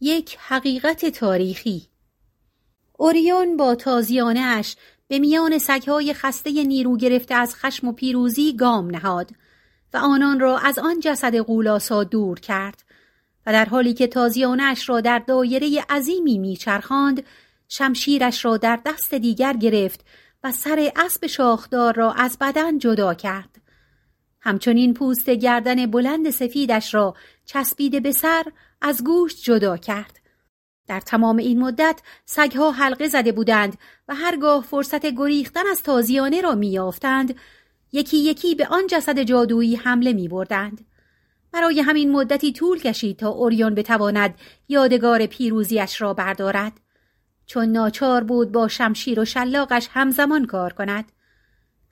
یک حقیقت تاریخی. اوریون با تازیانه اش به میان سگهای خسته نیرو گرفته از خشم و پیروزی گام نهاد و آنان را از آن جسد قولاسا دور کرد و در حالی که تازیانه اش را در دایره عظیمی میچرخاند شمشیرش را در دست دیگر گرفت و سر اسب شاخدار را از بدن جدا کرد. همچنین پوست گردن بلند سفیدش را چسبیده به سر از گوشت جدا کرد. در تمام این مدت سگها حلقه زده بودند و هرگاه فرصت گریختن از تازیانه را میافتند یکی یکی به آن جسد جادویی حمله می بردند. برای همین مدتی طول کشید تا اوریون بتواند یادگار پیروزیش را بردارد. چون ناچار بود با شمشیر و شلاقش همزمان کار کند.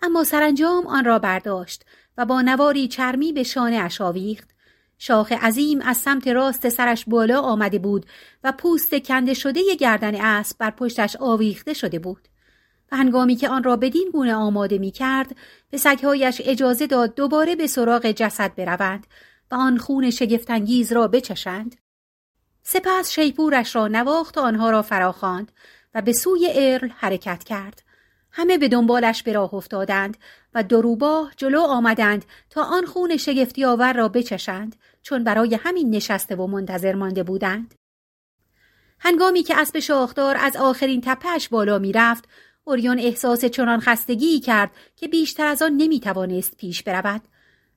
اما سرانجام آن را برداشت و با نواری چرمی به شانه اش آویخت. شاخ عظیم از سمت راست سرش بالا آمده بود و پوست کنده شده گردن اسب بر پشتش آویخته شده بود. و هنگامی که آن را بدین گونه آماده می کرد به سگهایش اجازه داد دوباره به سراغ جسد بروند و آن خون شگفتانگیز را بچشند. سپس شیپورش را نواخت و آنها را فراخواند و به سوی ارل حرکت کرد. همه به دنبالش به راه افتادند و دروباه جلو آمدند تا آن خون شگفتی آور را بچشند چون برای همین نشسته و منتظر مانده بودند. هنگامی که اسب شاخدار از آخرین تپهش بالا می رفت، اوریون احساس چنان خستگی کرد که بیشتر از آن نمی توانست پیش برود.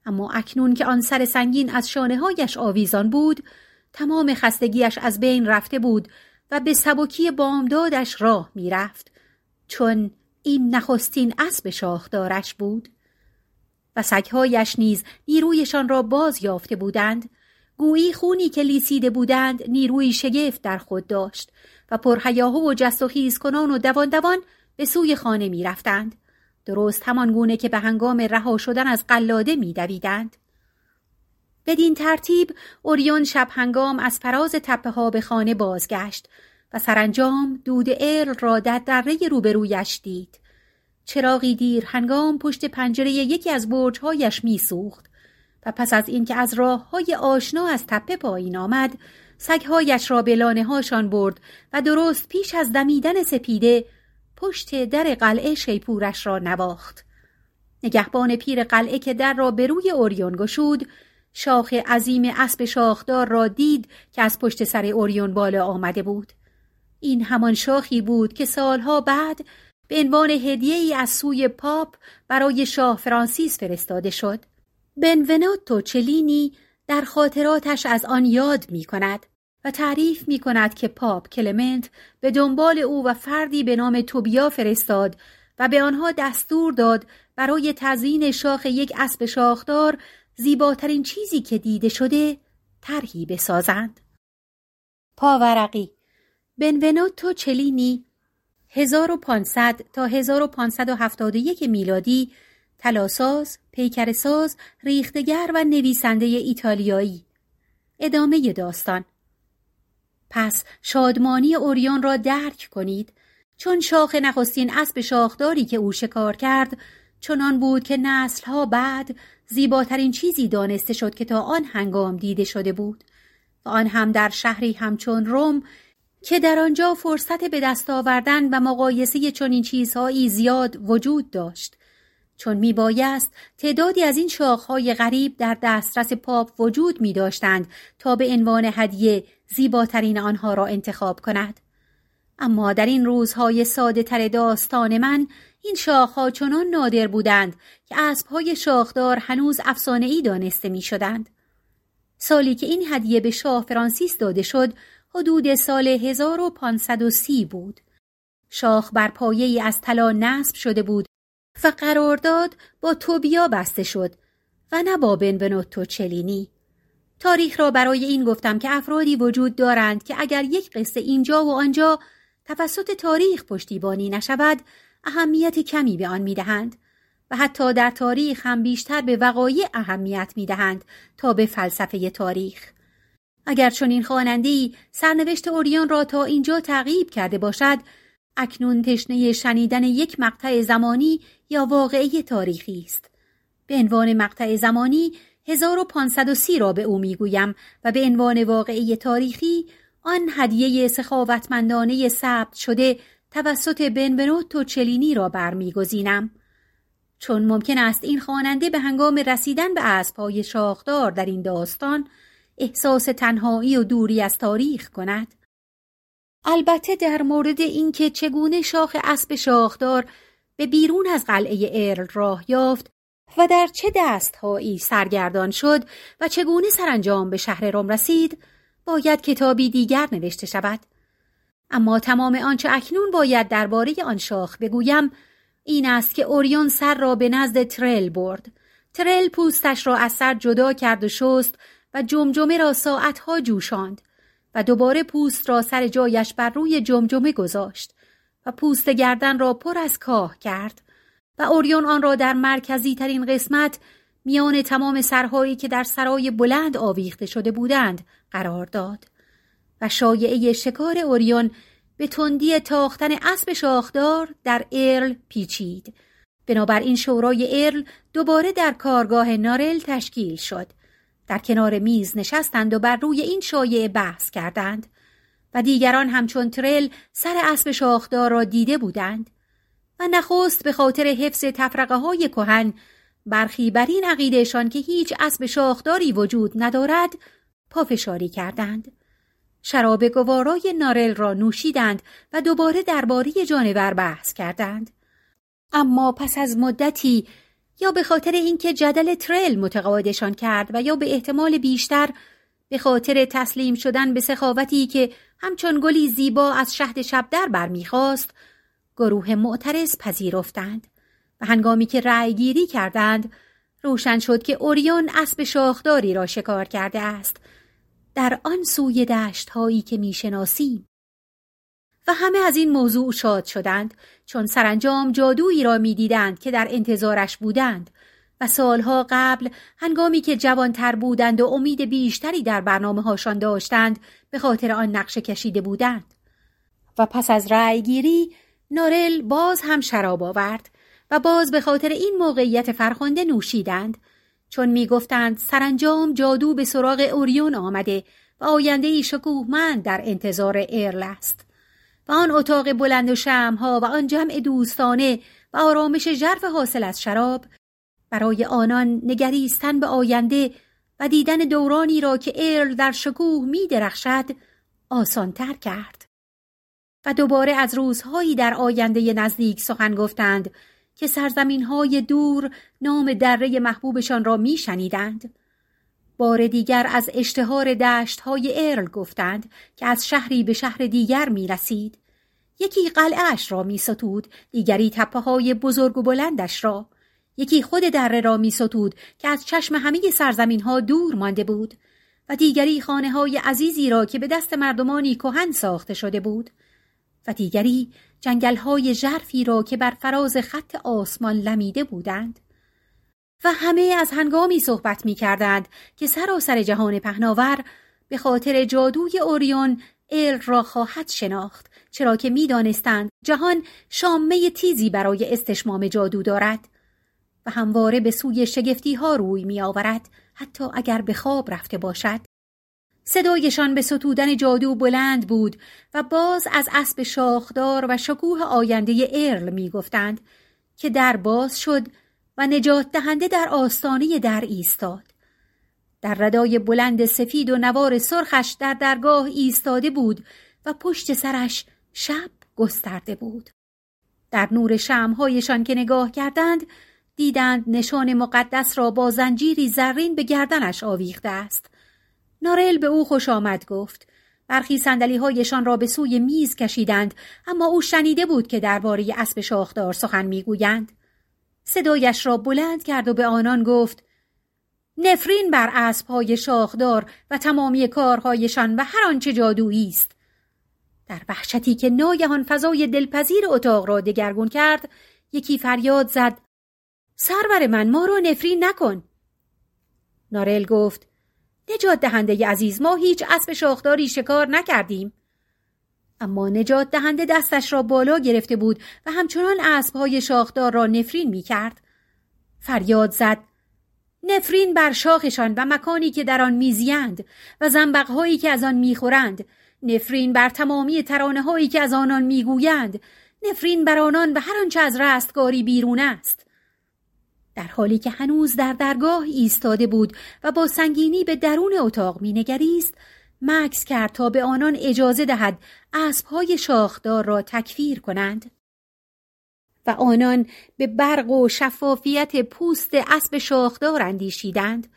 اما اکنون که آن سر سنگین از شانه هایش آویزان بود، تمام خستگیش از بین رفته بود و به سبکی بامدادش راه می رفت. چون این نخستین اسب شاخدارش بود و سگهایش نیز نیرویشان را باز یافته بودند گویی خونی که لیسیده بودند نیروی شگفت در خود داشت و پرهیاهو و جست و خیز کنان و دوان دوان به سوی خانه می رفتند. درست همان گونه که به هنگام رها شدن از قلاده می دویدند. بدین ترتیب اوریون شب هنگام از فراز تپه ها به خانه بازگشت و سرانجام دود ارل را در دره روبرویش دید. چراغی دیر هنگام پشت پنجره یکی از برجهایش میسوخت و پس از اینکه از راه های آشنا از تپه پایین آمد سگهایش را به لانه هاشان برد و درست پیش از دمیدن سپیده پشت در قلعه شیپورش را نواخت. نگهبان پیر قلعه که در را به روی اوریون گشود شاخ عظیم اسب شاخدار را دید که از پشت سر اوریون بالا آمده بود. این همان شاخی بود که سالها بعد به عنوان هدیه ای از سوی پاپ برای شاه فرانسیس فرستاده شد. بنونوتو چلینی در خاطراتش از آن یاد می کند و تعریف می کند که پاپ کلمنت به دنبال او و فردی به نام توبیا فرستاد و به آنها دستور داد برای تزیین شاخ یک اسب شاخدار زیباترین چیزی که دیده شده طرحی بسازند. پاورقی بنونوتو چلینی 1500 تا 1571 میلادی تلاساز، پیکرساز، ریختگر و نویسنده ایتالیایی. ادامه داستان. پس شادمانی اوریان را درک کنید. چون شاخ نخستین اسب شاخداری که او شکار کرد چنان بود که نسلها بعد زیباترین چیزی دانسته شد که تا آن هنگام دیده شده بود. و آن هم در شهری همچون روم که در آنجا فرصت به دست آوردن و مقایسه چنین چیزهایی زیاد وجود داشت چون می بایست تعدادی از این شاخهای غریب در دسترس پاپ وجود می داشتند تا به عنوان هدیه زیباترین آنها را انتخاب کند. اما در این روزهای ساده تر داستان من این شاخها چنان نادر بودند که اسبهای شاخدار هنوز افسانه ای دانسته می شدند. سالی که این هدیه به شاه فرانسیس داده شد حدود سال 1530 بود. شاخ بر پایه از طلا نصب شده بود و قرارداد با توبیا بسته شد و نه با بنونوتو چلینی. تاریخ را برای این گفتم که افرادی وجود دارند که اگر یک قصه اینجا و آنجا توسط تاریخ پشتیبانی نشود اهمیت کمی به آن می‌دهند و حتی در تاریخ هم بیشتر به وقایع اهمیت می‌دهند تا به فلسفه تاریخ اگر چون این خواننده سرنوشت اوریان را تا اینجا تعقیب کرده باشد اکنون تشنه شنیدن یک مقطع زمانی یا واقعه تاریخی است. به عنوان مقطع زمانی 1530 را به او می‌گویم و به عنوان واقعه تاریخی آن هدیه سخاوتمندانه ثبت شده توسط بنبنوتو چلینی را برمیگزینم. چون ممکن است این خواننده به هنگام رسیدن به اسبهای شاخدار در این داستان احساس تنهایی و دوری از تاریخ کند. البته در مورد اینکه چگونه شاخ اسب شاخدار به بیرون از قلعه ارل راه یافت و در چه دستهایی سرگردان شد و چگونه سرانجام به شهر روم رسید باید کتابی دیگر نوشته شود. اما تمام آنچه اکنون باید درباره آن شاخ بگویم این است که اوریون سر را به نزد ترل برد. ترل پوستش را از سر جدا کرد و شست و جمجمه را ساعتها جوشاند و دوباره پوست را سر جایش بر روی جمجمه گذاشت و پوست گردن را پر از کاه کرد و اوریون آن را در مرکزی ترین قسمت میان تمام سرهایی که در سرای بلند آویخته شده بودند قرار داد و شایعه شکار اوریون به تندی تاختن اسب شاخدار در ارل پیچید. بنابراین شورای ارل دوباره در کارگاه نارل تشکیل شد. در کنار میز نشستند و بر روی این شایعه بحث کردند و دیگران همچون ترل سر اسب شاخدار را دیده بودند و نخست به خاطر حفظ تفرقه های کهن برخی بر این عقیدهشان که هیچ اسب شاخداری وجود ندارد پافشاری کردند. شراب گوارای نارل را نوشیدند و دوباره درباره جانور بحث کردند. اما پس از مدتی یا به خاطر اینکه جدل ترل متقاعدشان کرد و یا به احتمال بیشتر به خاطر تسلیم شدن به سخاوتی که همچون گلی زیبا از شهد شبدر برمیخواست گروه معترض پذیرفتند و هنگامی که رأی گیری کردند روشن شد که اوریون اسب شاخداری را شکار کرده است. در آن سوی دشت هایی که می‌شناسیم و همه از این موضوع شاد شدند چون سرانجام جادویی را می‌دیدند که در انتظارش بودند و سالها قبل هنگامی که جوانتر بودند و امید بیشتری در برنامه هاشان داشتند به خاطر آن نقشه کشیده بودند. و پس از رأی گیری نارل باز هم شراب آورد و باز به خاطر این موقعیت فرخنده نوشیدند. چون می‌گفتند سرانجام جادو به سراغ اوریون آمده و آینده ای شکوهمند در انتظار ارل است. و آن اتاق بلند و شمها و آن جمع دوستانه و آرامش ژرف حاصل از شراب برای آنان نگریستن به آینده و دیدن دورانی را که ارل در شکوه می درخشد آسانتر کرد و دوباره از روزهایی در آینده نزدیک سخن گفتند که سرزمین های دور نام دره محبوبشان را می شنیدند. بار دیگر از اشتهار دشت های ارل گفتند که از شهری به شهر دیگر می رسید. یکی قلعهش را می ستود، دیگری تپه های بزرگ و بلندش را. یکی خود دره را می ستود که از چشم همه سرزمین ها دور مانده بود و دیگری خانه های عزیزی را که به دست مردمانی کهن ساخته شده بود و دیگری جنگلهای ژرفی را که بر فراز خط آسمان لمیده بودند و همه از هنگامی صحبت می کردند که سراسر جهان پهناور به خاطر جادوی اوریون ال را خواهد شناخت چرا که می دانستند جهان شامه تیزی برای استشمام جادو دارد و همواره به سوی شگفتی ها روی می آورد حتی اگر به خواب رفته باشد. صدایشان به ستودن جادو بلند بود و باز از اسب شاخدار و شکوه آینده ارل می گفتند که در باز شد و نجات دهنده در آستانه در ایستاد. در ردای بلند سفید و نوار سرخش در درگاه ایستاده بود و پشت سرش شب گسترده بود. در نور شمهایشان که نگاه کردند دیدند نشان مقدس را با زنجیری زرین به گردنش آویخته است نارل به او خوش آمد گفت برخی سندلی هایشان را به سوی میز کشیدند اما او شنیده بود که درباره اسب شاخدار سخن می‌گویند صدایش را بلند کرد و به آنان گفت نفرین بر اسبهای شاخدار و تمامی کارهایشان و هر آنچه جادویی است. در وحشتی که ناگهان فضای دلپذیر اتاق را دگرگون کرد یکی فریاد زد سرور من ما را نفرین نکن. نارل گفت نجات دهنده عزیز ما هیچ اسب شاخداری شکار نکردیم. اما نجات دهنده دستش را بالا گرفته بود و همچنان اسبهای شاخدار را نفرین می کرد. فریاد زد. نفرین بر شاخشان و مکانی که در آن میزیند و زنبقهایی که از آن می‌خورند. نفرین بر تمامی ترانه هایی که از آنان می‌گویند. نفرین بر آنان و هر آنچه از رستگاری بیرون است. در حالی که هنوز در درگاه ایستاده بود و با سنگینی به درون اتاق مینگریست مکس کرد تا به آنان اجازه دهد اسبهای شاخدار را تکفیر کنند. و آنان به برق و شفافیت پوست اسب شاخدار اندیشیدند.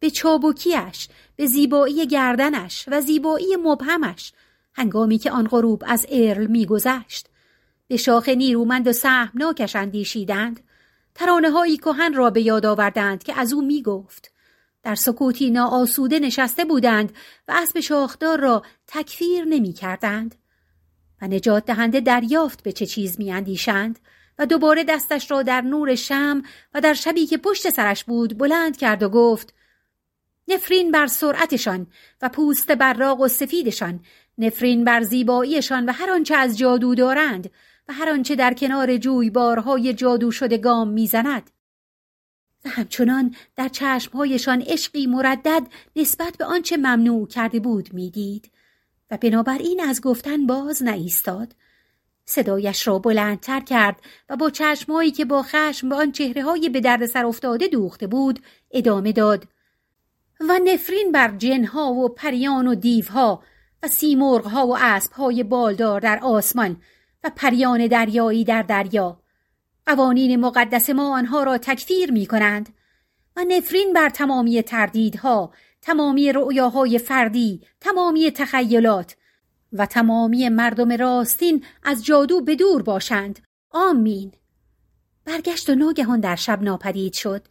به چابکیش به زیبایی گردنش و زیبایی مبهمش هنگامی که آن غروب از ارل میگذشت. به شاخ نیرومند و سهمناکش اندیشیدند. ترانه هایی کهن را به یاد آوردند که از او می گفت. در سکوتی ناآسوده نشسته بودند و اسب شاخدار را تکفیر نمی کردند. و نجات دهنده دریافت به چه چیز می اندیشند و دوباره دستش را در نور شم و در شبی که پشت سرش بود بلند کرد و گفت نفرین بر سرعتشان و پوست براق و سفیدشان نفرین بر زیباییشان و هر آنچه از جادو دارند و هر آنچه در کنار جویبارهای جادو شده گام می‌زند و همچنان در چشمهایشان عشقی مردد نسبت به آنچه ممنوع کرده بود می‌دید. و بنابراین از گفتن باز نایستاد. صدایش را بلندتر کرد و با چشمهایی که با خشم به آن چهره های به درد سر افتاده دوخته بود ادامه داد. و نفرین بر جنها و پریان و دیوها و سیمرغها و اسبهای بالدار در آسمان و پریان دریایی در دریا قوانین مقدس ما آنها را تکفیر می کنند و نفرین بر تمامی تردیدها تمامی رؤیاهای فردی تمامی تخیلات و تمامی مردم راستین از جادو به دور باشند. آمین. برگشت و ناگهان در شب ناپدید شد.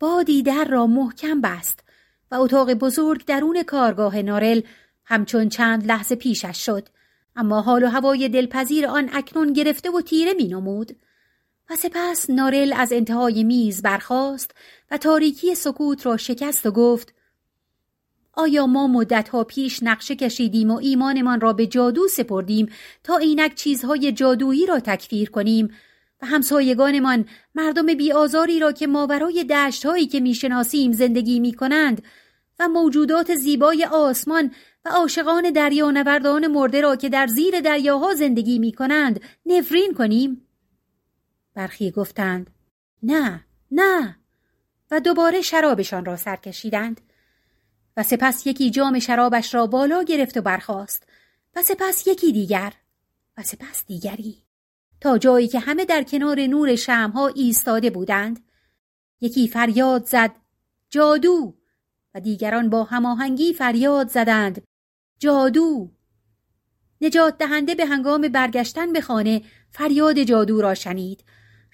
بادی در را محکم بست و اتاق بزرگ درون کارگاه نارل همچون چند لحظه پیشش شد. اما حال و هوای دلپذیر آن اکنون گرفته و تیره می نمود. و سپس نارل از انتهای میز برخاست و تاریکی سکوت را شکست و گفت آیا ما مدتها پیش نقشه کشیدیم و ایمانمان را به جادو سپردیم تا اینک چیزهای جادویی را تکفیر کنیم و همسایگانمان مردم بیآزاری را که ماورای دشتهایی که می‌شناسیم زندگی می کنند و موجودات زیبای آسمان و عاشقان دریانوردان مرده را که در زیر دریاها زندگی می کنند نفرین کنیم؟ برخی گفتند نه نه. و دوباره شرابشان را سر کشیدند. و سپس یکی جام شرابش را بالا گرفت و برخاست. و سپس یکی دیگر و سپس دیگری. تا جایی که همه در کنار نور شمها ایستاده بودند. یکی فریاد زد جادو. و دیگران با هماهنگی فریاد زدند جادو. نجات دهنده به هنگام برگشتن به خانه فریاد جادو را شنید.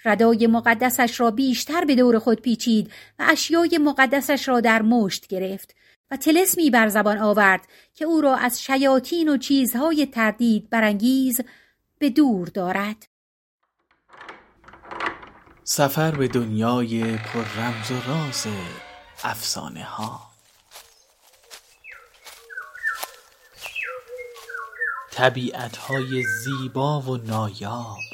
ردای مقدسش را بیشتر به دور خود پیچید و اشیای مقدسش را در مشت گرفت و تلسمی بر زبان آورد که او را از شیاطین و چیزهای تردید برانگیز به دور دارد. سفر به دنیای پر رمز و راز افسانه ها طبیعت های زیبا و نایاب.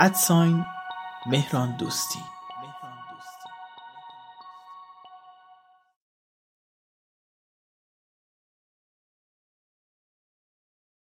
ادساین مهران دوستی.